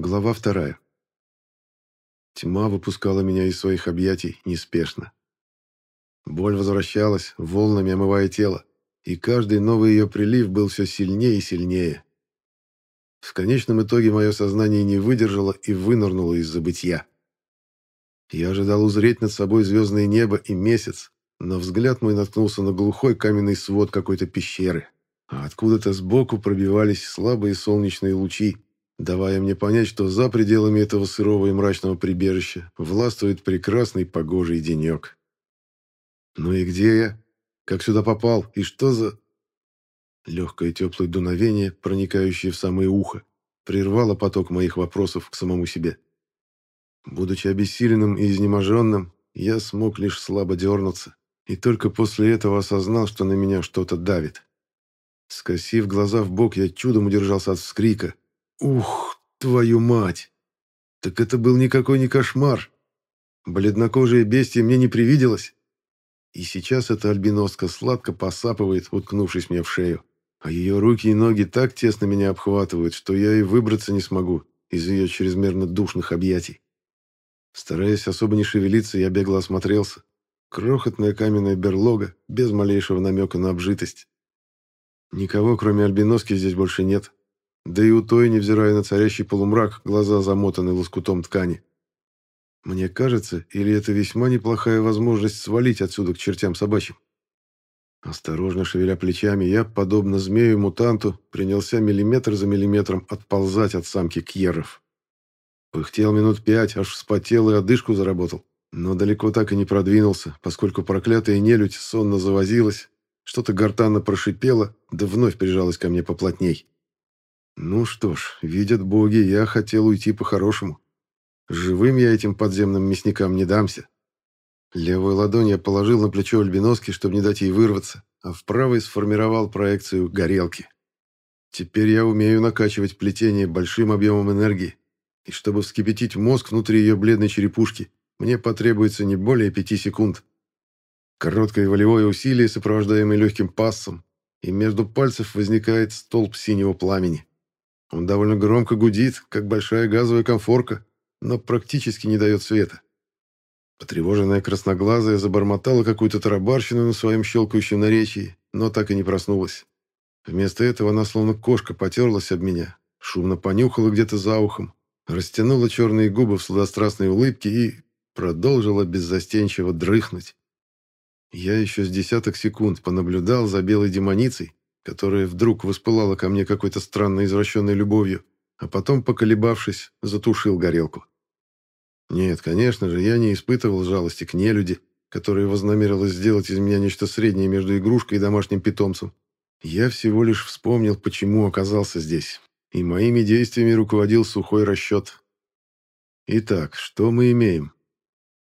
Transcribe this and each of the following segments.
Глава вторая. Тьма выпускала меня из своих объятий неспешно. Боль возвращалась, волнами омывая тело, и каждый новый ее прилив был все сильнее и сильнее. В конечном итоге мое сознание не выдержало и вынырнуло из забытья. Я ожидал узреть над собой звездное небо и месяц, но взгляд мой наткнулся на глухой каменный свод какой-то пещеры, а откуда-то сбоку пробивались слабые солнечные лучи, давая мне понять, что за пределами этого сырого и мрачного прибежища властвует прекрасный погожий денек. Ну и где я? Как сюда попал? И что за... Легкое теплое дуновение, проникающее в самое ухо, прервало поток моих вопросов к самому себе. Будучи обессиленным и изнеможенным, я смог лишь слабо дернуться, и только после этого осознал, что на меня что-то давит. Скосив глаза в бок, я чудом удержался от вскрика. «Ух, твою мать! Так это был никакой не кошмар! Бледнокожее бестие мне не привиделось!» И сейчас эта альбиноска сладко посапывает, уткнувшись мне в шею. А ее руки и ноги так тесно меня обхватывают, что я и выбраться не смогу из ее чрезмерно душных объятий. Стараясь особо не шевелиться, я бегло осмотрелся. Крохотная каменная берлога, без малейшего намека на обжитость. Никого, кроме альбиноски, здесь больше нет. Да и у той, невзирая на царящий полумрак, глаза замотаны лоскутом ткани. Мне кажется, или это весьма неплохая возможность свалить отсюда к чертям собачьим. Осторожно шевеля плечами, я, подобно змею-мутанту, принялся миллиметр за миллиметром отползать от самки Кьеров. Пыхтел минут пять, аж вспотел и одышку заработал. Но далеко так и не продвинулся, поскольку проклятая нелюдь сонно завозилась, что-то гортанно прошипело, да вновь прижалась ко мне поплотней. Ну что ж, видят боги, я хотел уйти по-хорошему. Живым я этим подземным мясникам не дамся. Левую ладонь я положил на плечо альбиноски, чтобы не дать ей вырваться, а в правой сформировал проекцию горелки. Теперь я умею накачивать плетение большим объемом энергии, и чтобы вскипятить мозг внутри ее бледной черепушки, мне потребуется не более пяти секунд. Короткое волевое усилие, сопровождаемое легким пассом, и между пальцев возникает столб синего пламени. Он довольно громко гудит, как большая газовая конфорка, но практически не дает света. Потревоженная красноглазая забормотала какую-то тарабарщину на своем щелкающем наречии, но так и не проснулась. Вместо этого она словно кошка потерлась об меня, шумно понюхала где-то за ухом, растянула черные губы в сладострастной улыбке и продолжила беззастенчиво дрыхнуть. Я еще с десяток секунд понаблюдал за белой демоницей, которая вдруг воспылала ко мне какой-то странной извращенной любовью, а потом, поколебавшись, затушил горелку. Нет, конечно же, я не испытывал жалости к нелюди, которая вознамерилась сделать из меня нечто среднее между игрушкой и домашним питомцем. Я всего лишь вспомнил, почему оказался здесь, и моими действиями руководил сухой расчет. Итак, что мы имеем?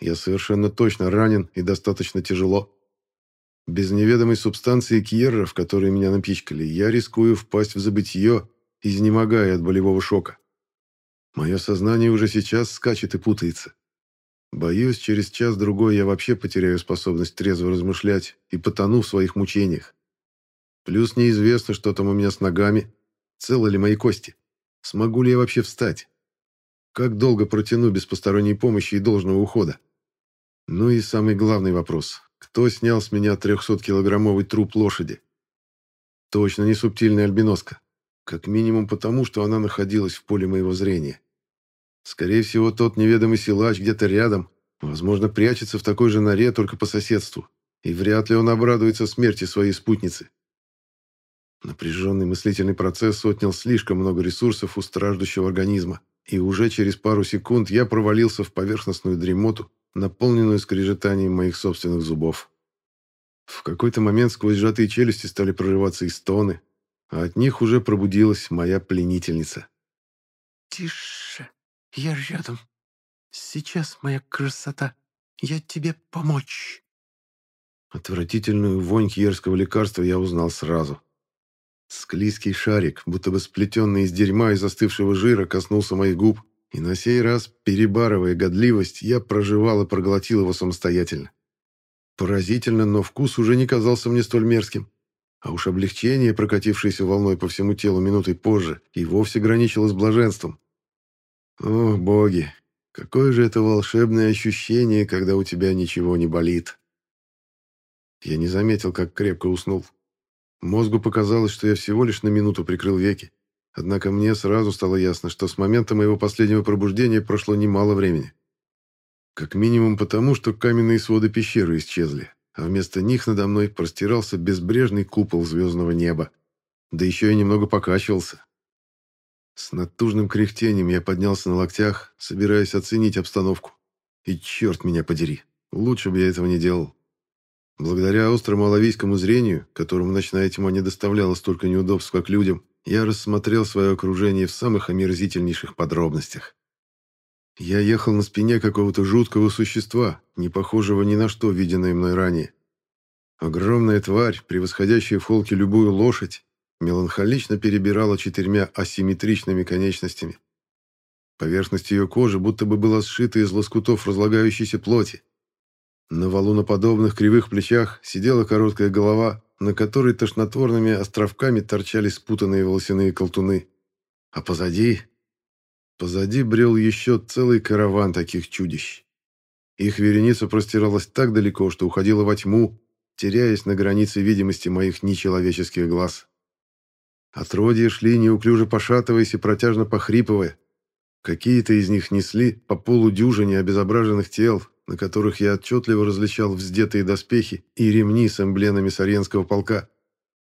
Я совершенно точно ранен и достаточно тяжело. Без неведомой субстанции кьерра, в которой меня напичкали, я рискую впасть в забытье, изнемогая от болевого шока. Мое сознание уже сейчас скачет и путается. Боюсь, через час-другой я вообще потеряю способность трезво размышлять и потону в своих мучениях. Плюс неизвестно, что там у меня с ногами, целы ли мои кости, смогу ли я вообще встать. Как долго протяну без посторонней помощи и должного ухода? Ну и самый главный вопрос. Кто снял с меня 300-килограммовый труп лошади? Точно не субтильная альбиноска. Как минимум потому, что она находилась в поле моего зрения. Скорее всего, тот неведомый силач где-то рядом, возможно, прячется в такой же норе, только по соседству, и вряд ли он обрадуется смерти своей спутницы. Напряженный мыслительный процесс отнял слишком много ресурсов у страждущего организма, и уже через пару секунд я провалился в поверхностную дремоту, наполненную скрежетанием моих собственных зубов. В какой-то момент сквозь сжатые челюсти стали прорываться и стоны, а от них уже пробудилась моя пленительница. «Тише!» Я рядом. Сейчас, моя красота, я тебе помочь. Отвратительную вонь кьерского лекарства я узнал сразу. Склизкий шарик, будто бы сплетенный из дерьма и застывшего жира, коснулся моих губ, и на сей раз, перебарывая годливость, я проживал и проглотил его самостоятельно. Поразительно, но вкус уже не казался мне столь мерзким. А уж облегчение, прокатившееся волной по всему телу минутой позже, и вовсе граничило с блаженством. О, боги, какое же это волшебное ощущение, когда у тебя ничего не болит. Я не заметил, как крепко уснул. Мозгу показалось, что я всего лишь на минуту прикрыл веки. Однако мне сразу стало ясно, что с момента моего последнего пробуждения прошло немало времени. Как минимум потому, что каменные своды пещеры исчезли, а вместо них надо мной простирался безбрежный купол звездного неба. Да еще и немного покачивался. С натужным кряхтением я поднялся на локтях, собираясь оценить обстановку. И черт меня подери, лучше бы я этого не делал. Благодаря острому алавийскому зрению, которому ночная тьма не доставляла столько неудобств, как людям, я рассмотрел свое окружение в самых омерзительнейших подробностях. Я ехал на спине какого-то жуткого существа, не похожего ни на что, виденное мной ранее. Огромная тварь, превосходящая в холке любую лошадь, меланхолично перебирала четырьмя асимметричными конечностями. Поверхность ее кожи будто бы была сшита из лоскутов разлагающейся плоти. На валуноподобных кривых плечах сидела короткая голова, на которой тошнотворными островками торчали спутанные волосяные колтуны. А позади Позади брел еще целый караван таких чудищ. Их вереница простиралась так далеко, что уходила во тьму, теряясь на границе видимости моих нечеловеческих глаз. Отродья шли, неуклюже пошатываясь и протяжно похрипывая. Какие-то из них несли по полудюжине обезображенных тел, на которых я отчетливо различал вздетые доспехи и ремни с эмблемами Сарьенского полка,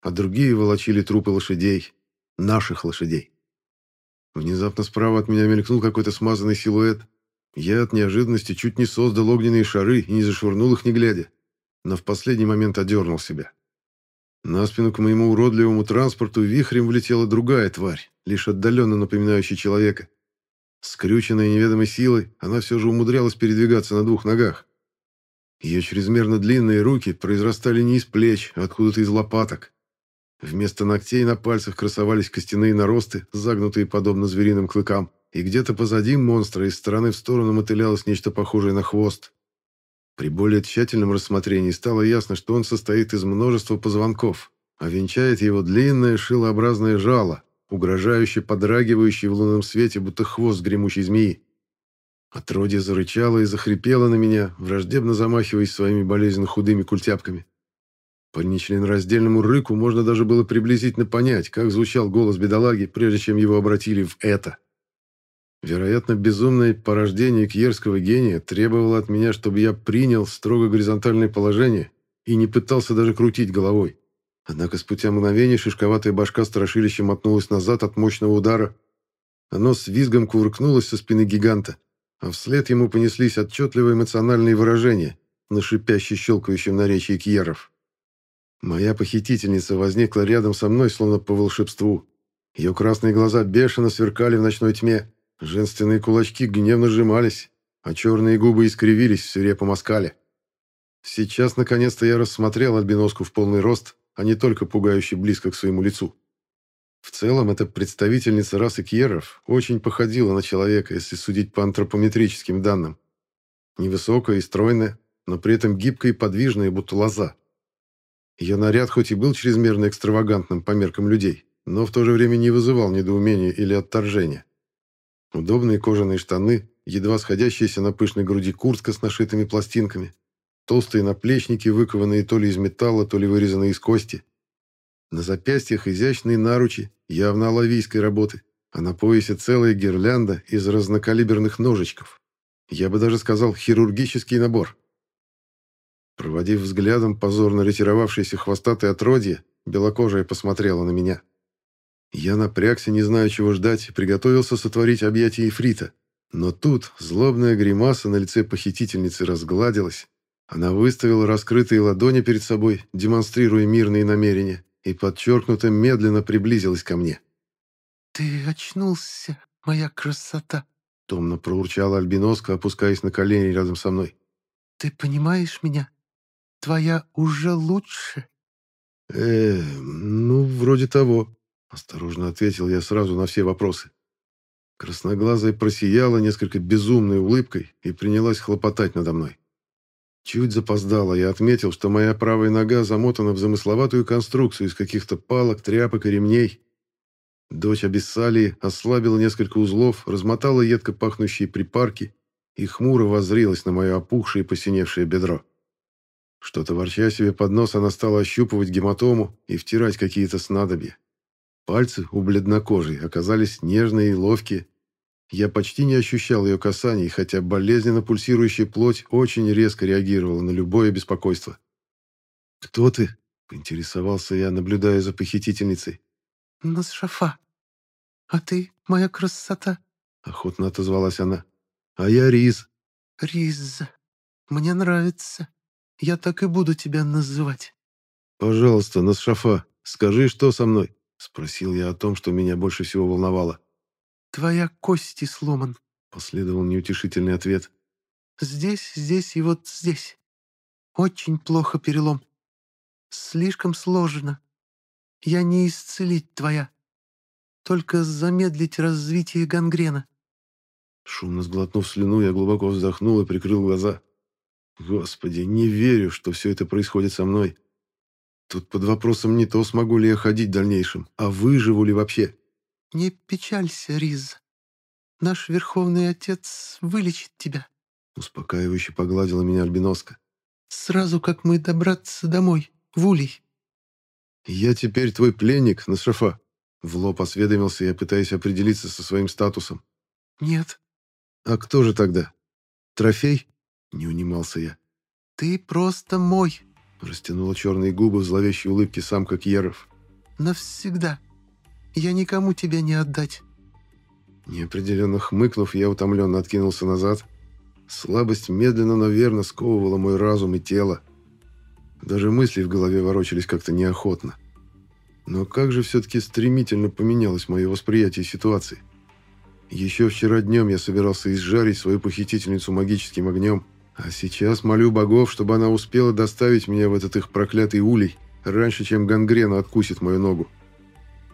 а другие волочили трупы лошадей, наших лошадей. Внезапно справа от меня мелькнул какой-то смазанный силуэт. Я от неожиданности чуть не создал огненные шары и не зашвырнул их не глядя. Но в последний момент одернул себя. На спину к моему уродливому транспорту вихрем влетела другая тварь, лишь отдаленно напоминающая человека. Скрюченная неведомой силой, она все же умудрялась передвигаться на двух ногах. Ее чрезмерно длинные руки произрастали не из плеч, а откуда-то из лопаток. Вместо ногтей на пальцах красовались костяные наросты, загнутые подобно звериным клыкам, и где-то позади монстра из стороны в сторону мотылялось нечто похожее на хвост. При более тщательном рассмотрении стало ясно, что он состоит из множества позвонков, а венчает его длинное шилообразное жало, угрожающе подрагивающее в лунном свете, будто хвост гремучей змеи. Отродье зарычало и захрипело на меня, враждебно замахиваясь своими болезненно худыми культяпками. По нечленораздельному рыку можно даже было приблизительно понять, как звучал голос бедолаги, прежде чем его обратили в «это». Вероятно, безумное порождение кьерского гения требовало от меня, чтобы я принял строго горизонтальное положение и не пытался даже крутить головой. Однако спустя мгновение шишковатая башка страшилища мотнулась назад от мощного удара. Оно с визгом кувыркнулось со спины гиганта, а вслед ему понеслись отчетливые эмоциональные выражения на шипяще щелкающем наречии кьеров. Моя похитительница возникла рядом со мной, словно по волшебству. Ее красные глаза бешено сверкали в ночной тьме, женственные кулачки гневно сжимались, а черные губы искривились в свирепом оскале. Сейчас, наконец-то, я рассмотрел альбиноску в полный рост, а не только пугающе близко к своему лицу. В целом, эта представительница расы кьеров очень походила на человека, если судить по антропометрическим данным. Невысокая и стройная, но при этом гибкая и подвижная, будто лоза. Ее наряд хоть и был чрезмерно экстравагантным по меркам людей, но в то же время не вызывал недоумения или отторжения. Удобные кожаные штаны, едва сходящиеся на пышной груди куртка с нашитыми пластинками, толстые наплечники, выкованные то ли из металла, то ли вырезанные из кости. На запястьях изящные наручи, явно алавийской работы, а на поясе целая гирлянда из разнокалиберных ножичков. Я бы даже сказал, хирургический набор. Проводив взглядом позорно ретировавшееся хвостатое отродье, белокожая посмотрела на меня. Я напрягся, не зная, чего ждать, и приготовился сотворить объятие Ифрита. Но тут злобная гримаса на лице похитительницы разгладилась. Она выставила раскрытые ладони перед собой, демонстрируя мирные намерения, и подчеркнуто медленно приблизилась ко мне. «Ты очнулся, моя красота!» Томно проурчала Альбиноска, опускаясь на колени рядом со мной. «Ты понимаешь меня? Твоя уже лучше?» «Э, ну, вроде того», — осторожно ответил я сразу на все вопросы. Красноглазая просияла несколько безумной улыбкой и принялась хлопотать надо мной. Чуть запоздала, я отметил, что моя правая нога замотана в замысловатую конструкцию из каких-то палок, тряпок и ремней. Дочь Абиссалии ослабила несколько узлов, размотала едко пахнущие припарки и хмуро воззрилась на мое опухшее и посиневшее бедро. Что-то ворча себе под нос, она стала ощупывать гематому и втирать какие-то снадобья. Пальцы у бледнокожей оказались нежные и ловкие. Я почти не ощущал ее касаний, хотя болезненно пульсирующая плоть очень резко реагировала на любое беспокойство. «Кто ты?» — поинтересовался я, наблюдая за похитительницей. «Насшафа, а ты моя красота?» — охотно отозвалась она. «А я Риз». «Риз, мне нравится. Я так и буду тебя называть». «Пожалуйста, Насшафа, скажи, что со мной?» — спросил я о том, что меня больше всего волновало. «Твоя кости сломан», — последовал неутешительный ответ. «Здесь, здесь и вот здесь. Очень плохо перелом. Слишком сложно. Я не исцелить твоя. Только замедлить развитие гангрена». Шумно сглотнув слюну, я глубоко вздохнул и прикрыл глаза. Господи, не верю, что все это происходит со мной. Тут под вопросом не то, смогу ли я ходить в дальнейшем, а выживу ли вообще. «Не печалься, Риз. Наш Верховный Отец вылечит тебя», — успокаивающе погладила меня Альбиноска. «Сразу, как мы добраться домой, в Улей». «Я теперь твой пленник, Насшафа», — в лоб осведомился я, пытаясь определиться со своим статусом. «Нет». «А кто же тогда? Трофей?» — не унимался я. «Ты просто мой», — растянула черные губы в зловещей улыбке самка Кьеров. «Навсегда». Я никому тебя не отдать». Неопределенно хмыкнув, я утомленно откинулся назад. Слабость медленно, но верно сковывала мой разум и тело. Даже мысли в голове ворочались как-то неохотно. Но как же все-таки стремительно поменялось мое восприятие ситуации. Еще вчера днем я собирался изжарить свою похитительницу магическим огнем, а сейчас молю богов, чтобы она успела доставить меня в этот их проклятый улей, раньше, чем гангрена откусит мою ногу.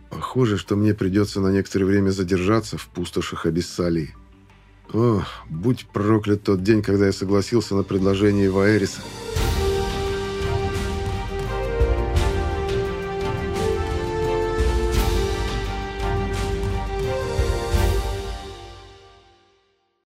Похоже, что мне придется на некоторое время задержаться в пустошах Абиссалии. О, будь проклят тот день, когда я согласился на предложение Ваэриса.